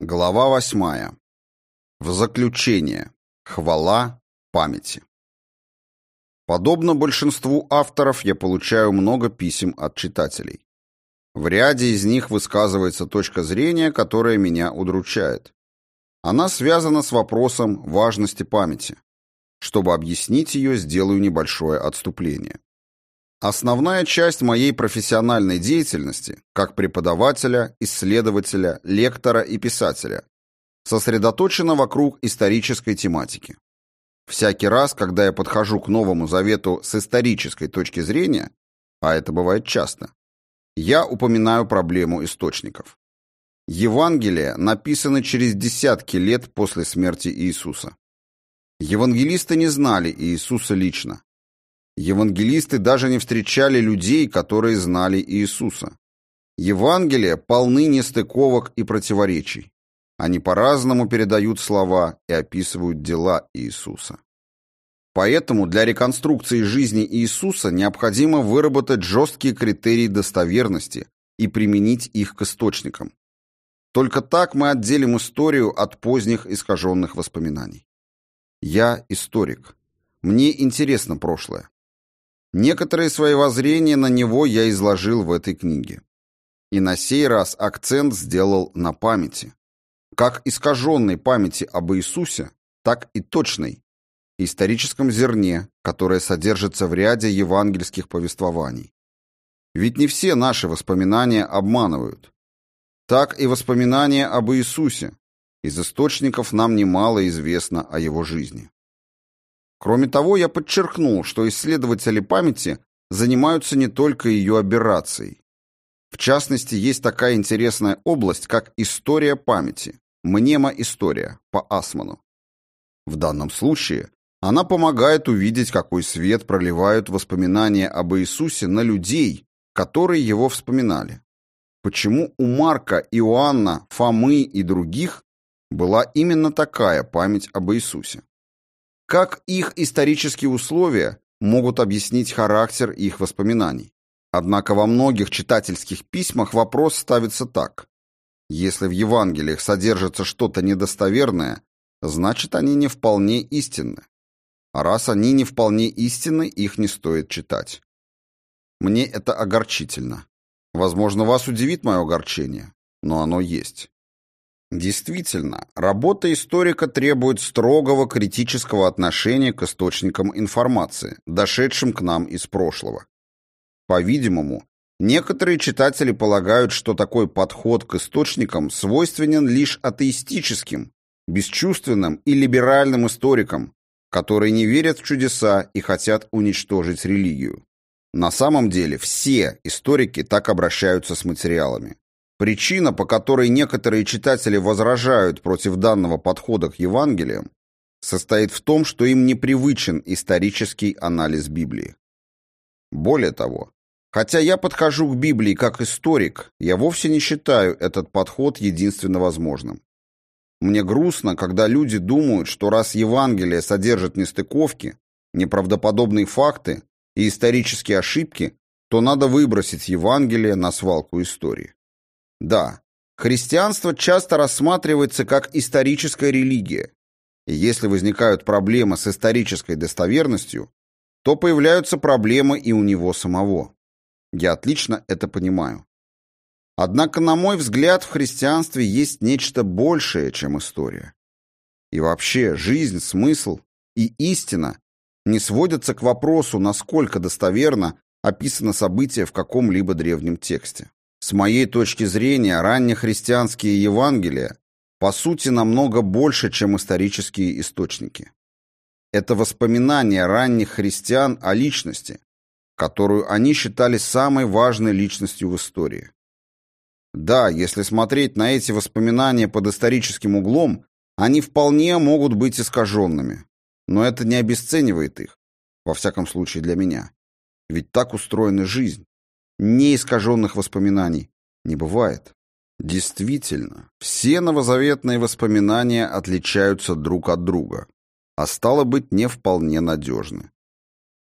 Глава восьмая. В заключение. Хвала памяти. Подобно большинству авторов, я получаю много писем от читателей. В ряде из них высказывается точка зрения, которая меня удручает. Она связана с вопросом важности памяти. Чтобы объяснить ее, сделаю небольшое отступление. Основная часть моей профессиональной деятельности, как преподавателя, исследователя, лектора и писателя, сосредоточена вокруг исторической тематики. Всякий раз, когда я подхожу к Новому Завету с исторической точки зрения, а это бывает часто, я упоминаю проблему источников. Евангелия написаны через десятки лет после смерти Иисуса. Евангелисты не знали Иисуса лично. Евангелисты даже не встречали людей, которые знали Иисуса. Евангелия полны нестыковок и противоречий. Они по-разному передают слова и описывают дела Иисуса. Поэтому для реконструкции жизни Иисуса необходимо выработать жесткие критерии достоверности и применить их к источникам. Только так мы отделим историю от поздних искаженных воспоминаний. Я историк. Мне интересно прошлое. Некоторые свои воззрения на него я изложил в этой книге. И на сей раз акцент сделал на памяти. Как искаженной памяти об Иисусе, так и точной, историческом зерне, которое содержится в ряде евангельских повествований. Ведь не все наши воспоминания обманывают. Так и воспоминания об Иисусе. Из источников нам немало известно о его жизни. Кроме того, я подчеркнул, что исследователи памяти занимаются не только ее аберрацией. В частности, есть такая интересная область, как история памяти, мнемоистория по Асману. В данном случае она помогает увидеть, какой свет проливают воспоминания об Иисусе на людей, которые его вспоминали. Почему у Марка, Иоанна, Фомы и других была именно такая память об Иисусе? Как их исторические условия могут объяснить характер их воспоминаний? Однако во многих читательских письмах вопрос ставится так. Если в Евангелиях содержится что-то недостоверное, значит они не вполне истинны. А раз они не вполне истинны, их не стоит читать. Мне это огорчительно. Возможно, вас удивит мое огорчение, но оно есть. Действительно, работа историка требует строгого критического отношения к источникам информации, дошедшим к нам из прошлого. По-видимому, некоторые читатели полагают, что такой подход к источникам свойственен лишь атеистическим, бесчувственным и либеральным историкам, которые не верят в чудеса и хотят уничтожить религию. На самом деле все историки так обращаются с материалами. Причина, по которой некоторые читатели возражают против данного подхода к Евангелиям, состоит в том, что им непривычен исторический анализ Библии. Более того, хотя я подхожу к Библии как историк, я вовсе не считаю этот подход единственно возможным. Мне грустно, когда люди думают, что раз Евангелие содержит нестыковки, неправдоподобные факты и исторические ошибки, то надо выбросить Евангелие на свалку истории. Да, христианство часто рассматривается как историческая религия. И если возникают проблемы с исторической достоверностью, то появляются проблемы и у него самого. Я отлично это понимаю. Однако, на мой взгляд, в христианстве есть нечто большее, чем история. И вообще, жизнь, смысл и истина не сводятся к вопросу, насколько достоверно описано событие в каком-либо древнем тексте. С моей точки зрения, раннехристианские Евангелия по сути намного больше, чем исторические источники. Это воспоминания ранних христиан о личности, которую они считали самой важной личностью в истории. Да, если смотреть на эти воспоминания под историческим углом, они вполне могут быть искаженными, но это не обесценивает их, во всяком случае для меня. Ведь так устроена жизнь неискаженных воспоминаний не бывает. Действительно, все новозаветные воспоминания отличаются друг от друга, а стало быть, не вполне надежны.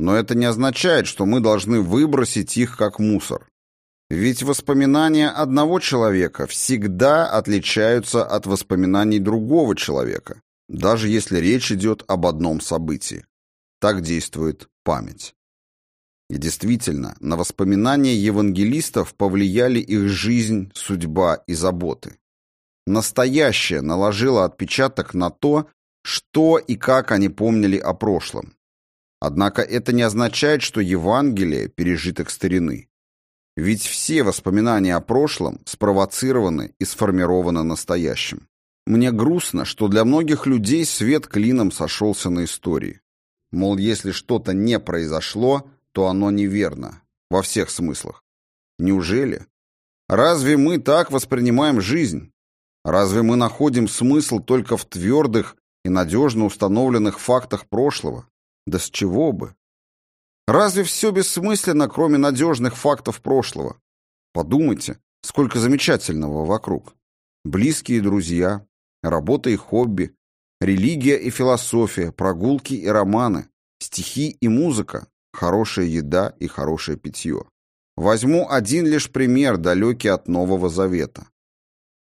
Но это не означает, что мы должны выбросить их как мусор. Ведь воспоминания одного человека всегда отличаются от воспоминаний другого человека, даже если речь идет об одном событии. Так действует память. И действительно, на воспоминания евангелистов повлияли их жизнь, судьба и заботы. Настоящее наложило отпечаток на то, что и как они помнили о прошлом. Однако это не означает, что Евангелие – пережиток старины. Ведь все воспоминания о прошлом спровоцированы и сформированы настоящим. Мне грустно, что для многих людей свет клином сошелся на истории. Мол, если что-то не произошло, то оно неверно. Во всех смыслах. Неужели? Разве мы так воспринимаем жизнь? Разве мы находим смысл только в твердых и надежно установленных фактах прошлого? Да с чего бы? Разве все бессмысленно, кроме надежных фактов прошлого? Подумайте, сколько замечательного вокруг. Близкие друзья, работа и хобби, религия и философия, прогулки и романы, стихи и музыка, хорошая еда и хорошее питье. Возьму один лишь пример, далекий от Нового Завета.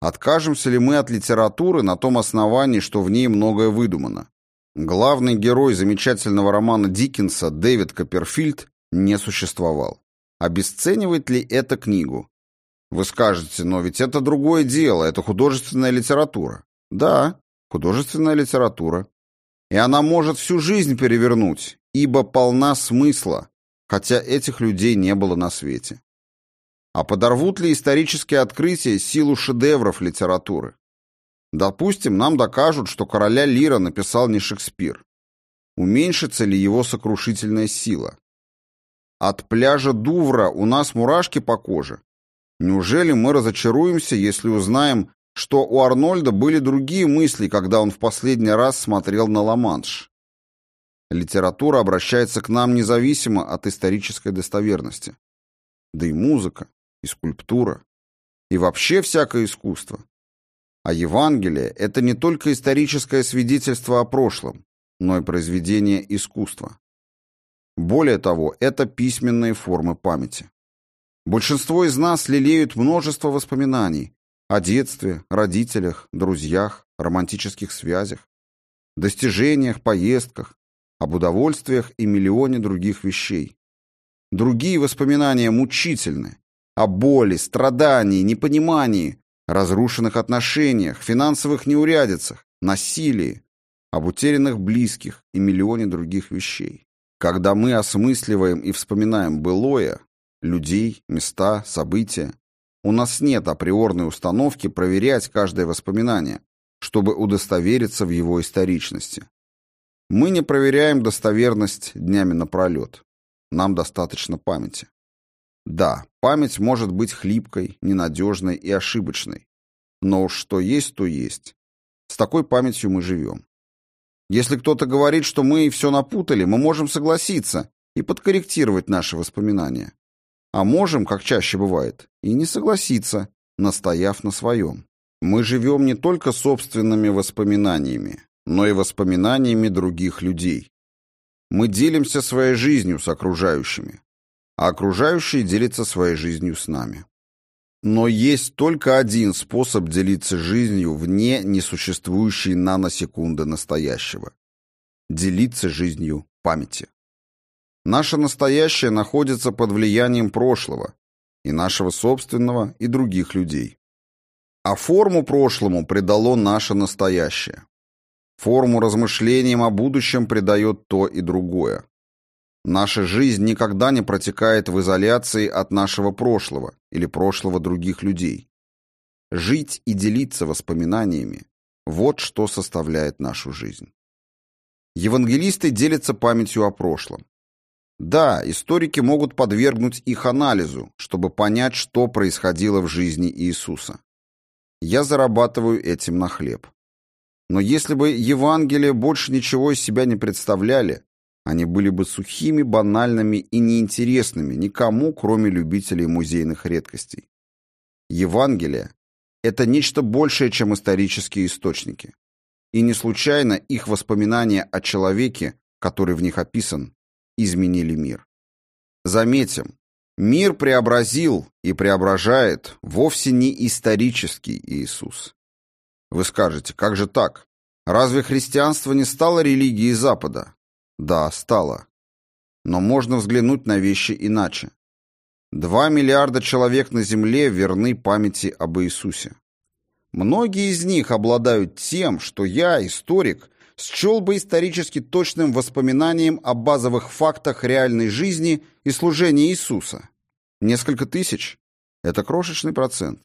Откажемся ли мы от литературы на том основании, что в ней многое выдумано? Главный герой замечательного романа Диккенса Дэвид Копперфильд не существовал. Обесценивает ли это книгу? Вы скажете, но ведь это другое дело, это художественная литература. Да, художественная литература. И она может всю жизнь перевернуть, ибо полна смысла, хотя этих людей не было на свете. А подорвут ли исторические открытия силу шедевров литературы? Допустим, нам докажут, что короля Лира написал не Шекспир. Уменьшится ли его сокрушительная сила? От пляжа Дувра у нас мурашки по коже. Неужели мы разочаруемся, если узнаем, что у Арнольда были другие мысли, когда он в последний раз смотрел на Ла-Манш? Литература обращается к нам независимо от исторической достоверности. Да и музыка, и скульптура, и вообще всякое искусство. А Евангелие – это не только историческое свидетельство о прошлом, но и произведение искусства. Более того, это письменные формы памяти. Большинство из нас лелеют множество воспоминаний о детстве, родителях, друзьях, романтических связях, достижениях, поездках, об удовольствиях и миллионе других вещей. Другие воспоминания мучительны, о боли, страдании, непонимании, разрушенных отношениях, финансовых неурядицах, насилии, об утерянных близких и миллионе других вещей. Когда мы осмысливаем и вспоминаем былое, людей, места, события, у нас нет априорной установки проверять каждое воспоминание, чтобы удостовериться в его историчности. Мы не проверяем достоверность днями напролет. Нам достаточно памяти. Да, память может быть хлипкой, ненадежной и ошибочной. Но уж что есть, то есть. С такой памятью мы живем. Если кто-то говорит, что мы все напутали, мы можем согласиться и подкорректировать наши воспоминания. А можем, как чаще бывает, и не согласиться, настояв на своем. Мы живем не только собственными воспоминаниями, но и воспоминаниями других людей. Мы делимся своей жизнью с окружающими а окружающие делятся своей жизнью с нами. Но есть только один способ делиться жизнью вне несуществующей наносекунды настоящего. Делиться жизнью памяти. Наше настоящее находится под влиянием прошлого, и нашего собственного, и других людей. А форму прошлому придало наше настоящее. Форму размышлениям о будущем придает то и другое. Наша жизнь никогда не протекает в изоляции от нашего прошлого или прошлого других людей. Жить и делиться воспоминаниями – вот что составляет нашу жизнь. Евангелисты делятся памятью о прошлом. Да, историки могут подвергнуть их анализу, чтобы понять, что происходило в жизни Иисуса. Я зарабатываю этим на хлеб. Но если бы Евангелие больше ничего из себя не представляли, они были бы сухими, банальными и неинтересными никому, кроме любителей музейных редкостей. Евангелие – это нечто большее, чем исторические источники. И не случайно их воспоминания о человеке, который в них описан, изменили мир. Заметим, Мир преобразил и преображает вовсе не исторический Иисус. Вы скажете, как же так? Разве христианство не стало религией Запада? Да, стало. Но можно взглянуть на вещи иначе. Два миллиарда человек на Земле верны памяти об Иисусе. Многие из них обладают тем, что я, историк, счел бы исторически точным воспоминанием о базовых фактах реальной жизни и служения Иисуса. Несколько тысяч – это крошечный процент.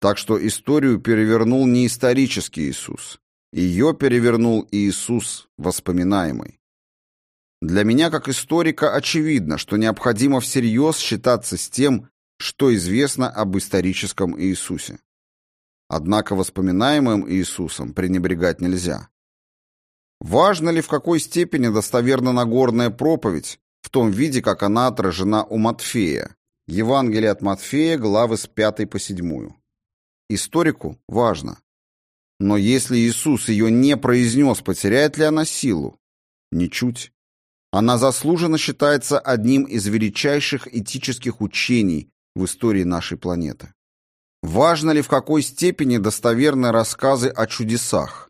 Так что историю перевернул не исторический Иисус. Ее перевернул Иисус воспоминаемый. Для меня, как историка, очевидно, что необходимо всерьез считаться с тем, что известно об историческом Иисусе. Однако воспоминаемым Иисусом пренебрегать нельзя. Важно ли в какой степени достоверна Нагорная проповедь в том виде, как она отражена у Матфея, Евангелие от Матфея, главы с 5 по 7. Историку важно. Но если Иисус ее не произнес, потеряет ли она силу? Ничуть. Она заслуженно считается одним из величайших этических учений в истории нашей планеты. Важно ли в какой степени достоверны рассказы о чудесах?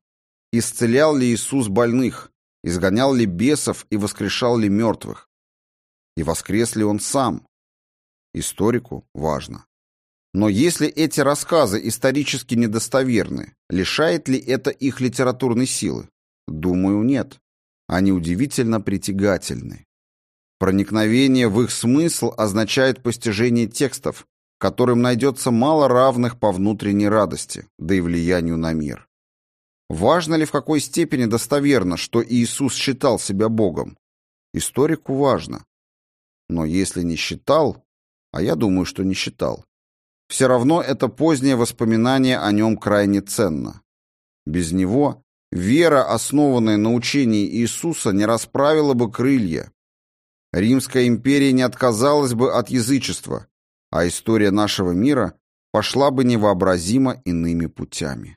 Исцелял ли Иисус больных? Изгонял ли бесов и воскрешал ли мертвых? И воскрес ли Он сам? Историку важно. Но если эти рассказы исторически недостоверны, лишает ли это их литературной силы? Думаю, нет. Они удивительно притягательны. Проникновение в их смысл означает постижение текстов, которым найдется мало равных по внутренней радости, да и влиянию на мир. Важно ли в какой степени достоверно, что Иисус считал себя Богом? Историку важно. Но если не считал, а я думаю, что не считал, все равно это позднее воспоминание о нем крайне ценно. Без него вера, основанная на учении Иисуса, не расправила бы крылья. Римская империя не отказалась бы от язычества, а история нашего мира пошла бы невообразимо иными путями.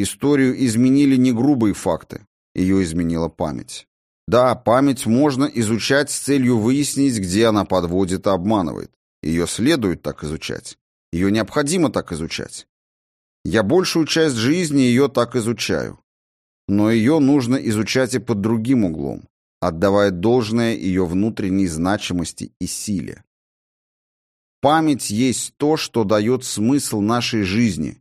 Историю изменили не грубые факты, ее изменила память. Да, память можно изучать с целью выяснить, где она подводит и обманывает. Ее следует так изучать. Ее необходимо так изучать. Я большую часть жизни ее так изучаю. Но ее нужно изучать и под другим углом, отдавая должное ее внутренней значимости и силе. Память есть то, что дает смысл нашей жизни,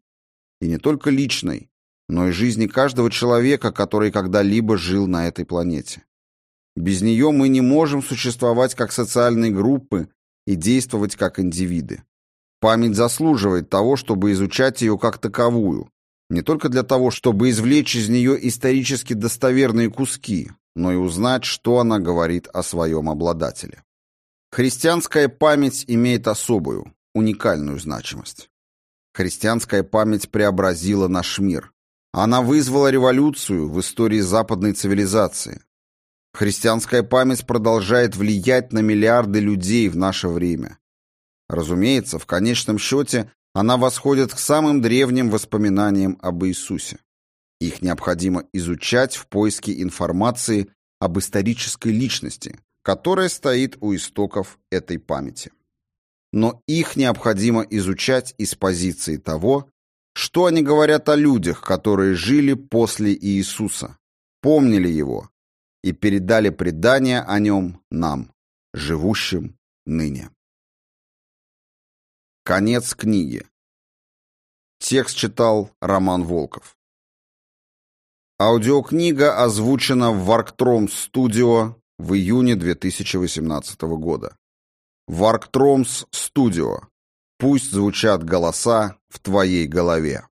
и не только личной, но и жизни каждого человека, который когда-либо жил на этой планете. Без нее мы не можем существовать как социальные группы и действовать как индивиды. Память заслуживает того, чтобы изучать ее как таковую, не только для того, чтобы извлечь из нее исторически достоверные куски, но и узнать, что она говорит о своем обладателе. Христианская память имеет особую, уникальную значимость. Христианская память преобразила наш мир. Она вызвала революцию в истории западной цивилизации. Христианская память продолжает влиять на миллиарды людей в наше время. Разумеется, в конечном счете она восходит к самым древним воспоминаниям об Иисусе. Их необходимо изучать в поиске информации об исторической личности, которая стоит у истоков этой памяти. Но их необходимо изучать из позиции того, что они говорят о людях, которые жили после Иисуса, помнили Его и передали предания о Нем нам, живущим ныне. Конец книги. Текст читал Роман Волков. Аудиокнига озвучена в Варктром Студио в июне 2018 года. Варктромс Студио. Пусть звучат голоса в твоей голове.